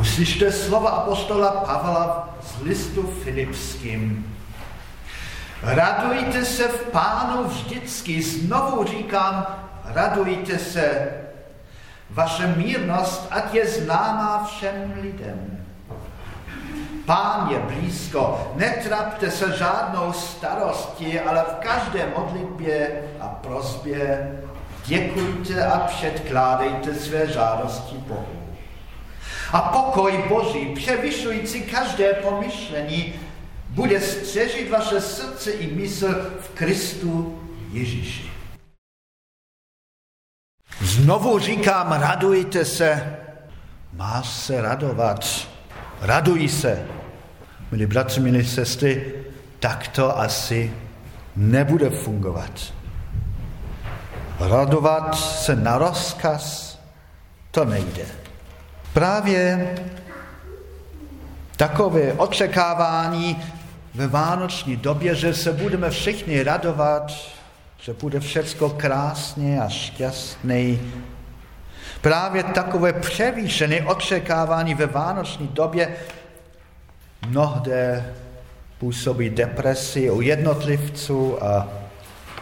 Uslyšte slova apostola Pavla z listu Filipským. Radujte se v pánu vždycky, znovu říkám, radujte se. Vaše mírnost, ať je známá všem lidem. Pán je blízko, netrapte se žádnou starostí, ale v každé modlitbě a prozbě děkujte a předkládejte své žádosti Bohu. A pokoj Boží, převyšující každé pomyšlení, bude střežit vaše srdce i mysl v Kristu Ježíši. Znovu říkám, radujte se. Máš se radovat. Raduj se. Milí bratři, milí sestry, tak to asi nebude fungovat. Radovat se na rozkaz, to nejde. Právě takové očekávání ve vánoční době, že se budeme všichni radovat, že bude všecko krásně a šťastné. Právě takové převýšené očekávání ve vánoční době mnohde působí depresi u jednotlivců a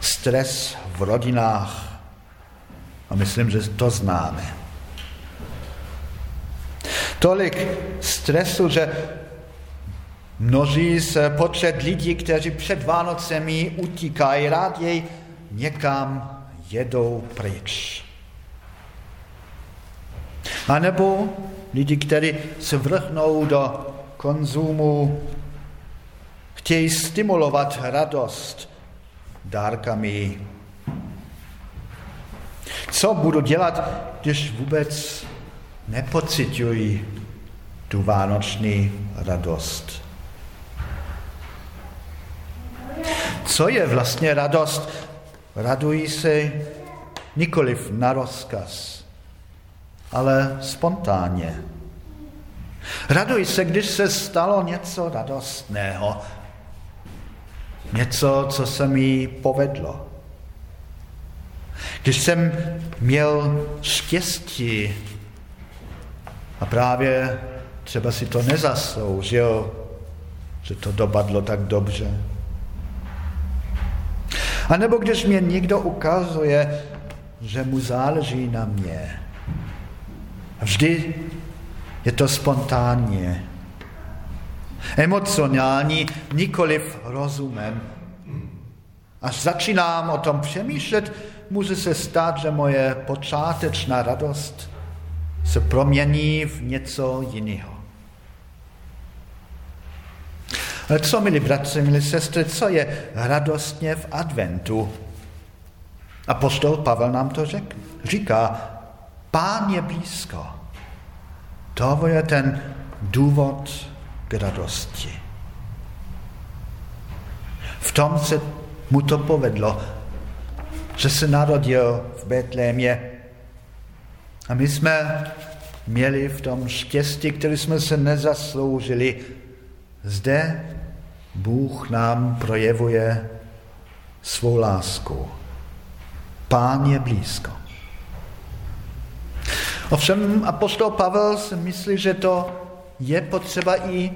stres v rodinách. A myslím, že to známe. Tolik stresu, že množí se počet lidí, kteří před Vánocemi utíkají, raději někam jedou pryč. A nebo lidi, kteří se vrhnou do konzumu, chtějí stimulovat radost dárkami. Co budu dělat, když vůbec nepocitují tu vánoční radost? Co je vlastně radost? Radují se nikoliv na rozkaz, ale spontánně. Raduj se, když se stalo něco radostného. Něco, co se mi povedlo. Když jsem měl štěstí a právě třeba si to nezasloužil, že to dopadlo tak dobře. A nebo když mě někdo ukazuje, že mu záleží na mě. A vždy je to spontánně. Emocionální, nikoliv rozumem. Až začínám o tom přemýšlet, může se stát, že moje počátečná radost se promění v něco jiného. Ale co, milí bratři, milí sestry, co je radostně v adventu? A postol Pavel nám to řek, říká, pán je blízko. To je ten důvod k radosti. V tom se mu to povedlo, že se narodil v Betlémě. A my jsme měli v tom štěstí, který jsme se nezasloužili. Zde Bůh nám projevuje svou lásku. Pán je blízko. Ovšem apostol Pavel si myslí, že to je potřeba i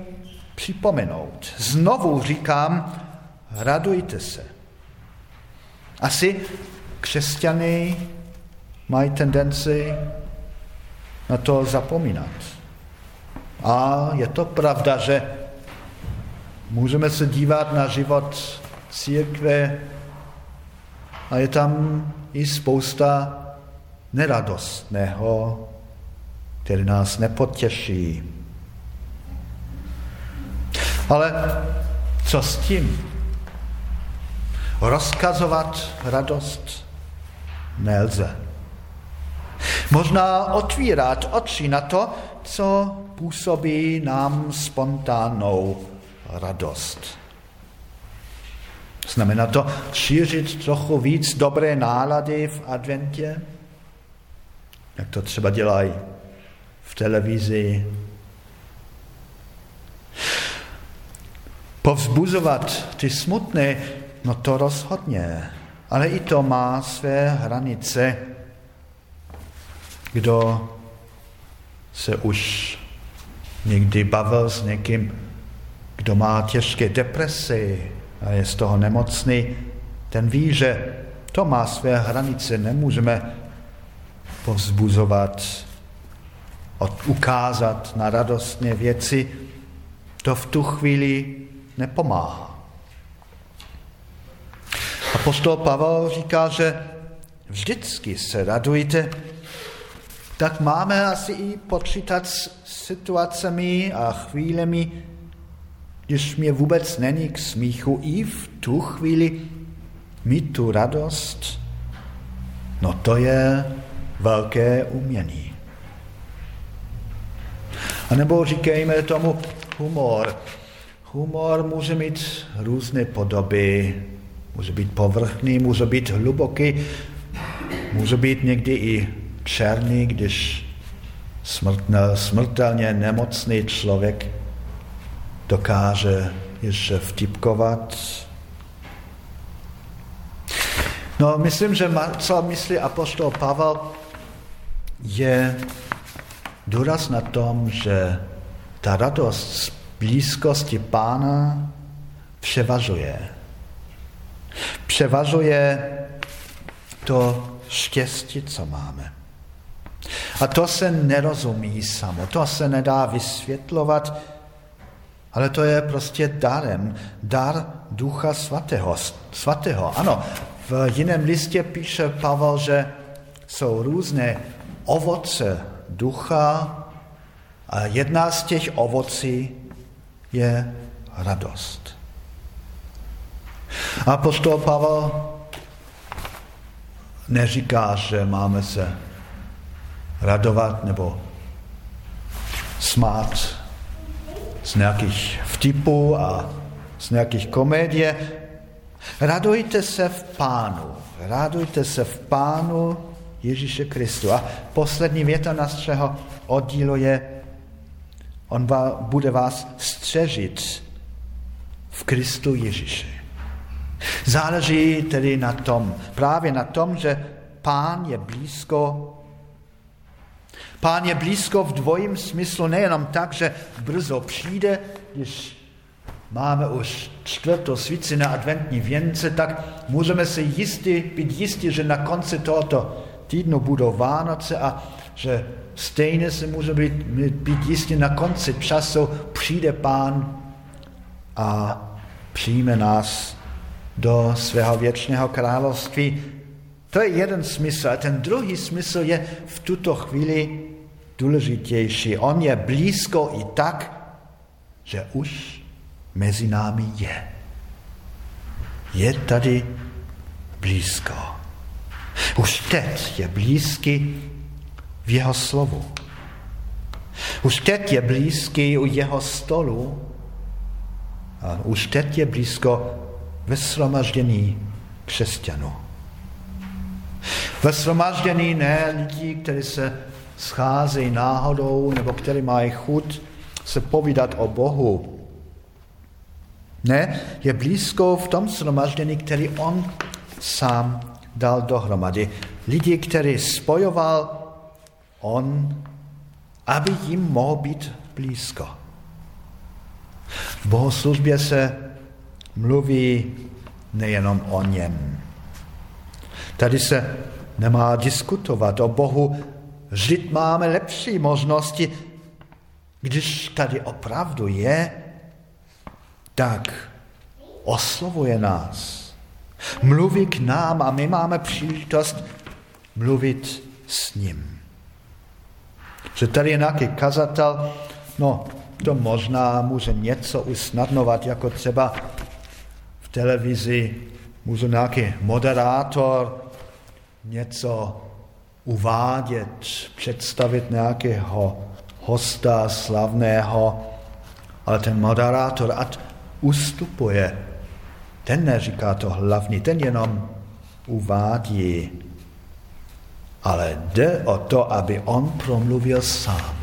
připomenout. Znovu říkám, radujte se. Asi křesťany mají tendenci na to zapomínat. A je to pravda, že můžeme se dívat na život církve a je tam i spousta neradostného, který nás nepotěší. Ale co s tím? Rozkazovat radost nelze. Možná otvírat oči na to, co působí nám spontánnou radost. Znamená to šířit trochu víc dobré nálady v adventě, jak to třeba dělají v televizi. Povzbuzovat ty smutné, no to rozhodně, ale i to má své hranice. Kdo se už někdy bavil s někým, kdo má těžké depresy a je z toho nemocný, ten ví, že to má své hranice, nemůžeme povzbuzovat, ukázat na radostné věci, to v tu chvíli nepomáhá. A postol Pavel říká, že vždycky se radujte, tak máme asi i počítat s situacemi a chvílemi, když mě vůbec není k smíchu, i v tu chvíli mít tu radost, no to je velké umění. A nebo říkejme tomu humor. Humor může mít různé podoby, může být povrchný, může být hluboký, může být někdy i černý, když smrtelně nemocný člověk dokáže ještě vtipkovat. No, myslím, že co myslí apostol Pavel, je důraz na tom, že ta radost z blízkosti Pána převažuje. Převažuje to štěstí, co máme. A to se nerozumí samo, to se nedá vysvětlovat, ale to je prostě darem, dar Ducha Svatého. svatého. Ano, v jiném listě píše Pavel, že jsou různé ovoce ducha a jedna z těch ovocí je radost. A postol Pavel neříká, že máme se radovat nebo smát z nějakých vtipů a z nějakých komedie. Radujte se v Pánu. Radujte se v Pánu Ježíše Kristu. A poslední věta našeho oddílu je, on bude vás střežit v Kristu Ježíši. Záleží tedy na tom, právě na tom, že Pán je blízko Pán je blízko v dvojím smyslu, nejenom tak, že brzo přijde, když máme už čtvrtou svíci na adventní věnce, tak můžeme si jistí, být jistí, že na konci tohoto týdnu budou Vánoce a že stejně se může být, být jistí, na konci času přijde Pán a přijme nás do svého věčného království. To je jeden smysl. A ten druhý smysl je v tuto chvíli důležitější. On je blízko i tak, že už mezi námi je. Je tady blízko. Už teď je blízký v jeho slovu. Už teď je blízký u jeho stolu a už teď je blízko ve shromaždění křesťanů. Ve shromaždění ne lidí, kteří se scházejí náhodou nebo kteří mají chuť se povídat o Bohu. Ne, je blízko v tom shromaždění, který on sám dal dohromady. Lidi, který spojoval on, aby jim mohl být blízko. V bohoslužbě se mluví nejenom o něm. Tady se nemá diskutovat o Bohu, vždyť máme lepší možnosti. Když tady opravdu je, tak oslovuje nás. Mluví k nám a my máme příležitost mluvit s ním. Že tady je nějaký kazatel, no to možná může něco usnadnovat, jako třeba v televizi může nějaký moderátor něco uvádět, představit nějakého hosta slavného, ale ten moderátor ať ustupuje. Ten neříká to hlavní, ten jenom uvádí. Ale jde o to, aby on promluvil sám.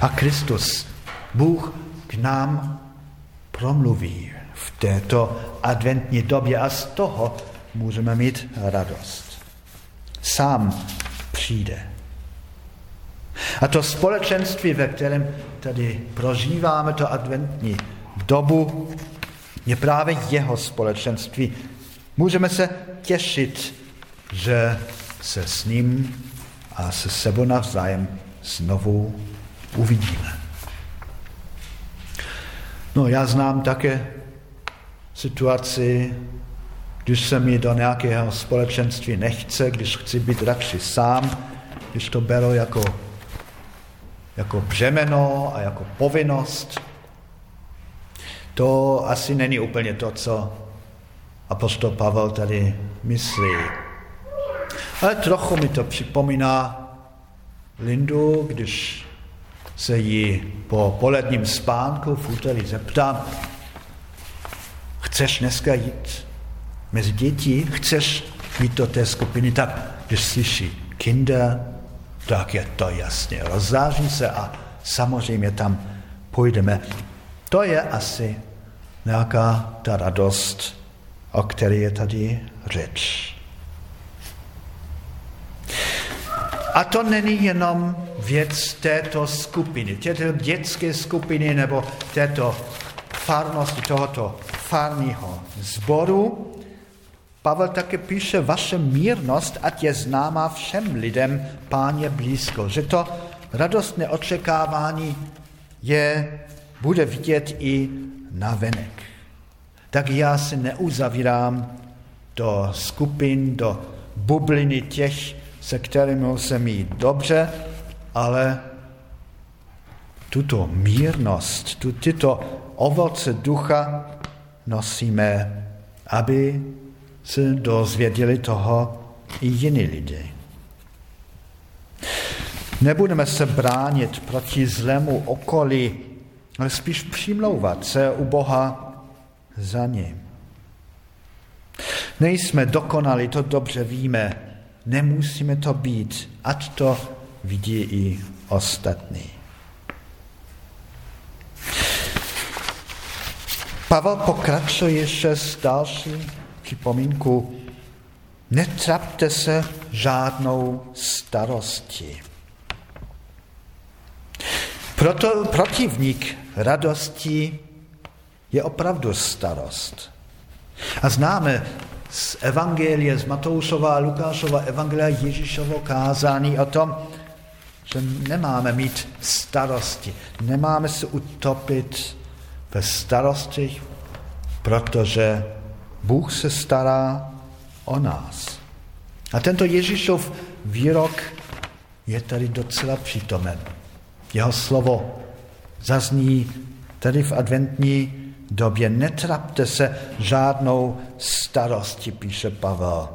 A Kristus, Bůh k nám promluví v této adventní době a z toho můžeme mít radost. Sám přijde. A to společenství, ve kterém tady prožíváme to adventní dobu, je právě jeho společenství. Můžeme se těšit, že se s ním a se sebou navzájem znovu uvidíme. No já znám také situaci, když se mi do nějakého společenství nechce, když chci být radši sám, když to beru jako, jako břemeno a jako povinnost, to asi není úplně to, co apostol Pavel tady myslí. Ale trochu mi to připomíná Lindu, když se jí po poledním spánku v úterý zeptám, chceš dneska jít mezi děti, chceš jít do té skupiny, tak když slyší kinder, tak je to jasně, rozzáří se a samozřejmě tam půjdeme. To je asi nějaká ta radost, o které je tady řeč. A to není jenom věc této skupiny, této dětské skupiny nebo této farnosti, tohoto farního sboru. Pavel také píše, vaše mírnost, ať je známá všem lidem, pán je blízko. Že to radostné očekávání je, bude vidět i na venek. Tak já se neuzavírám do skupin, do bubliny těch, se kterými se mít dobře, ale tuto mírnost, tu, tyto ovoce ducha nosíme, aby se dozvěděli toho i jiní lidi. Nebudeme se bránit proti zlému okolí, ale spíš přimlouvat se u Boha za ním. Nejsme dokonali, to dobře víme, nemusíme to být, ať to vidí i ostatní. Pavel pokračuje ještě s další připomínku. Netrapte se žádnou starostí. Proto protivník radosti je opravdu starost. A známe z Evangelie, z Matoušova a Lukášova Evangelia Ježíšovo kázání o tom, že nemáme mít starosti, nemáme se utopit ve starostech, protože Bůh se stará o nás. A tento Ježíšov výrok je tady docela přítomen. Jeho slovo zazní tady v adventní době. Netrapte se žádnou starosti, píše Pavel.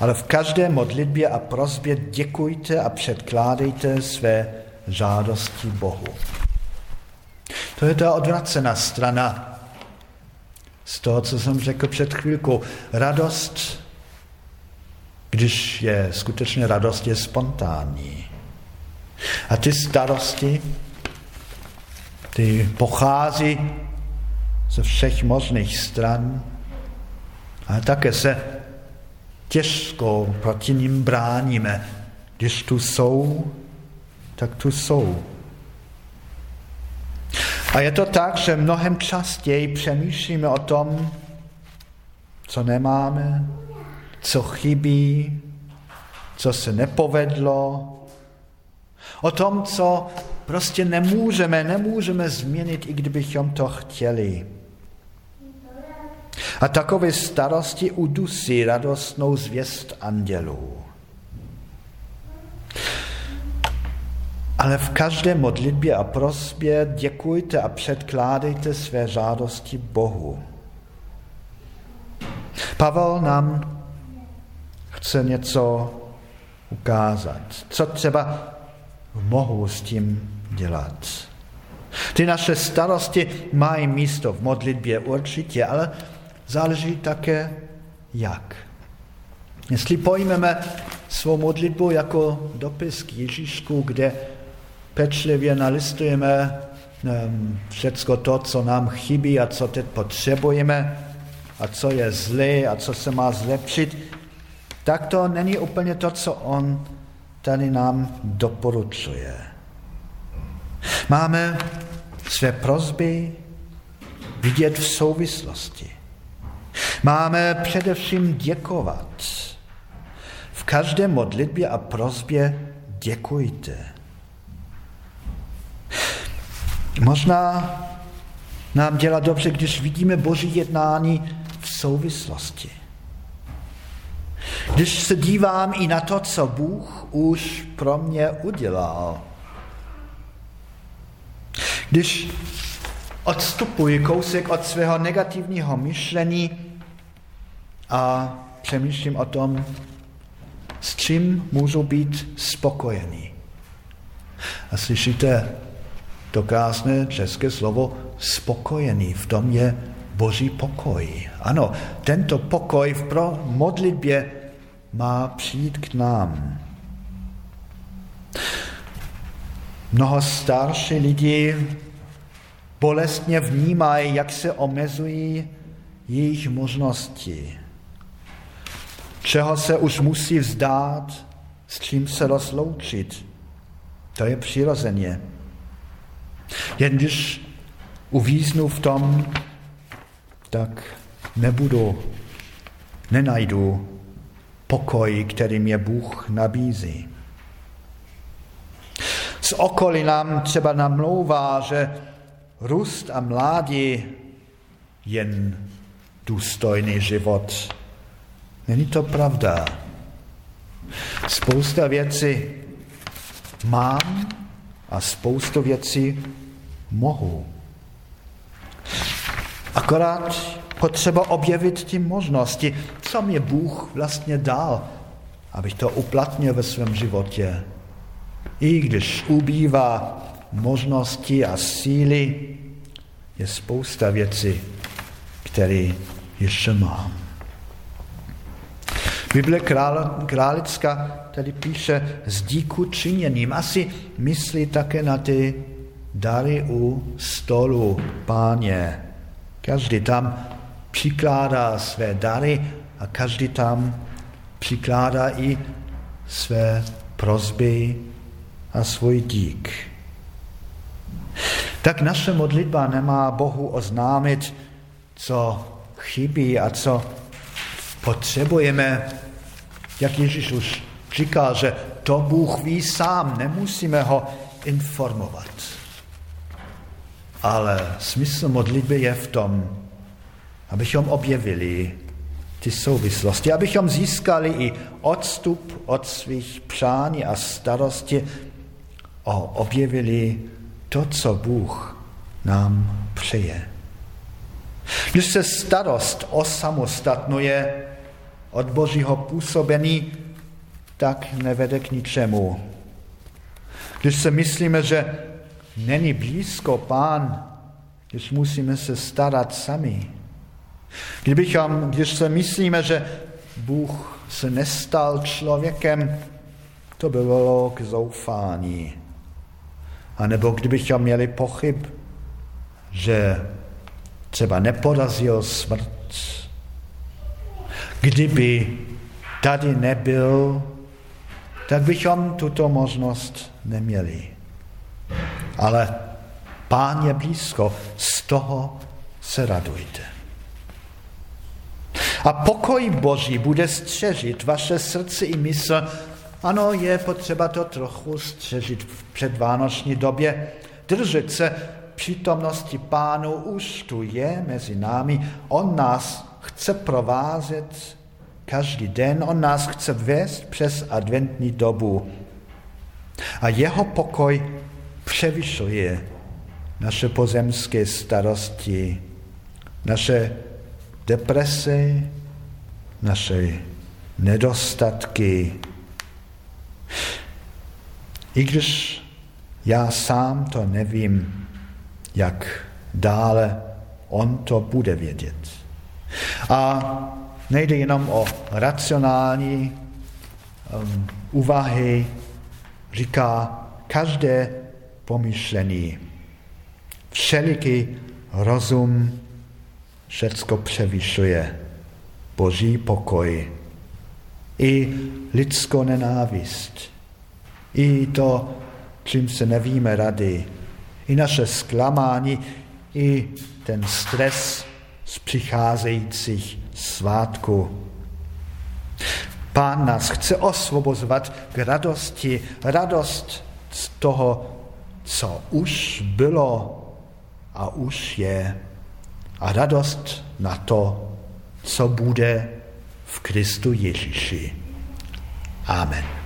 Ale v každé modlitbě a prozbě děkujte a předkládejte své žádosti Bohu. To je ta odvracená strana z toho, co jsem řekl před chvílkou. Radost, když je skutečně radost, je spontánní. A ty starosti, ty pochází ze všech možných stran, ale také se těžko proti ním bráníme. Když tu jsou, tak tu jsou. A je to tak, že mnohem častěji přemýšlíme o tom, co nemáme, co chybí, co se nepovedlo, o tom, co prostě nemůžeme, nemůžeme změnit, i kdybychom to chtěli. A takové starosti udusí radostnou zvěst andělů. Ale v každé modlitbě a prosbě děkujte a předkládejte své žádosti Bohu. Pavel nám chce něco ukázat. Co třeba mohu s tím dělat? Ty naše starosti mají místo v modlitbě určitě, ale záleží také jak. Jestli pojmeme svou modlitbu jako dopis k Ježíšku, kde pečlivě nalistujeme um, všecko to, co nám chybí a co teď potřebujeme a co je zlé a co se má zlepšit, tak to není úplně to, co on tady nám doporučuje. Máme své prozby vidět v souvislosti. Máme především děkovat. V každé modlitbě a prozbě děkujte. Možná nám dělá dobře, když vidíme Boží jednání v souvislosti. Když se dívám i na to, co Bůh už pro mě udělal. Když odstupuji kousek od svého negativního myšlení a přemýšlím o tom, s čím můžu být spokojený. A slyšíte to krásné české slovo spokojený. V tom je boží pokoj. Ano, tento pokoj v pro modlitbě má přijít k nám. Mnoho starší lidí bolestně vnímají, jak se omezují jejich možnosti. Čeho se už musí vzdát, s čím se rozloučit. To je přirozeně. Jen když uvíznu v tom, tak nebudu, nenajdu pokoj, který mě Bůh nabízí. Z okolí nám třeba namlouvá, že růst a mládí jen důstojný život. Není to pravda. Spousta věcí mám a spoustu věcí mohu. Akorát potřeba objevit ty možnosti, co mě Bůh vlastně dal, abych to uplatnil ve svém životě. I když ubývá možnosti a síly, je spousta věcí, které ještě mám. Bible králická tady píše s díku činěním. Asi myslí také na ty dary u stolu páně. Každý tam přikládá své dary a každý tam přikládá i své prozby a svůj dík. Tak naše modlitba nemá Bohu oznámit, co chybí a co potřebujeme, jak Ježíš už říkal, že to Bůh ví sám, nemusíme ho informovat. Ale smysl modlitby je v tom, abychom objevili ty souvislosti, abychom získali i odstup od svých přání a starosti a objevili to, co Bůh nám přeje. Když se starost osamostatnuje od Božího působení, tak nevede k ničemu. Když se myslíme, že není blízko pán, když musíme se starat sami. Kdybychom, když se myslíme, že Bůh se nestal člověkem, to by bylo k zoufání. A nebo kdybychom měli pochyb, že třeba neporazil smrt, kdyby tady nebyl, tak bychom tuto možnost neměli. Ale pán je blízko, z toho se radujte. A pokoj Boží bude střežit vaše srdce i mysl. Ano, je potřeba to trochu střežit v předvánoční době. Držet se přítomnosti pánu už tu je mezi námi. On nás chce provázet každý den, on nás chce vést přes adventní dobu. A jeho pokoj převyšuje naše pozemské starosti, naše deprese, naše nedostatky. I když já sám to nevím, jak dále on to bude vědět. A nejde jenom o racionální um, úvahy, říká každé pomyšlení, všeliký rozum všecko převyšuje. Boží pokoj. I lidskou nenávist, i to, čím se nevíme rady, i naše zklamání, i ten stres z přicházejících svátků. Pán nás chce osvobozovat k radosti, radost z toho, co už bylo a už je, a radost na to, co bude v Kristu Ježíši. Amen.